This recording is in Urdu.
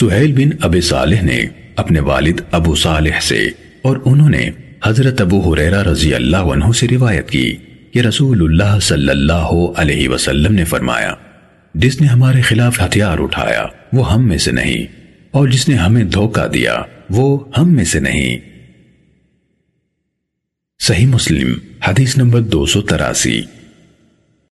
سہیل بن ابی صالح نے اپنے والد ابو صالح سے اور انہوں نے حضرت ابو حریرہ رضی اللہ عنہ سے روایت کی کہ رسول اللہ صلی اللہ علیہ وسلم نے فرمایا، جس نے ہمارے خلاف ہتھیار اٹھایا، وہ ہم میں سے نہیں، اور جس نے ہمیں دھوکہ دیا، وہ ہم میں سے نہیں۔ صحیح مسلم، حدیث نمبر دو سو تراسی۔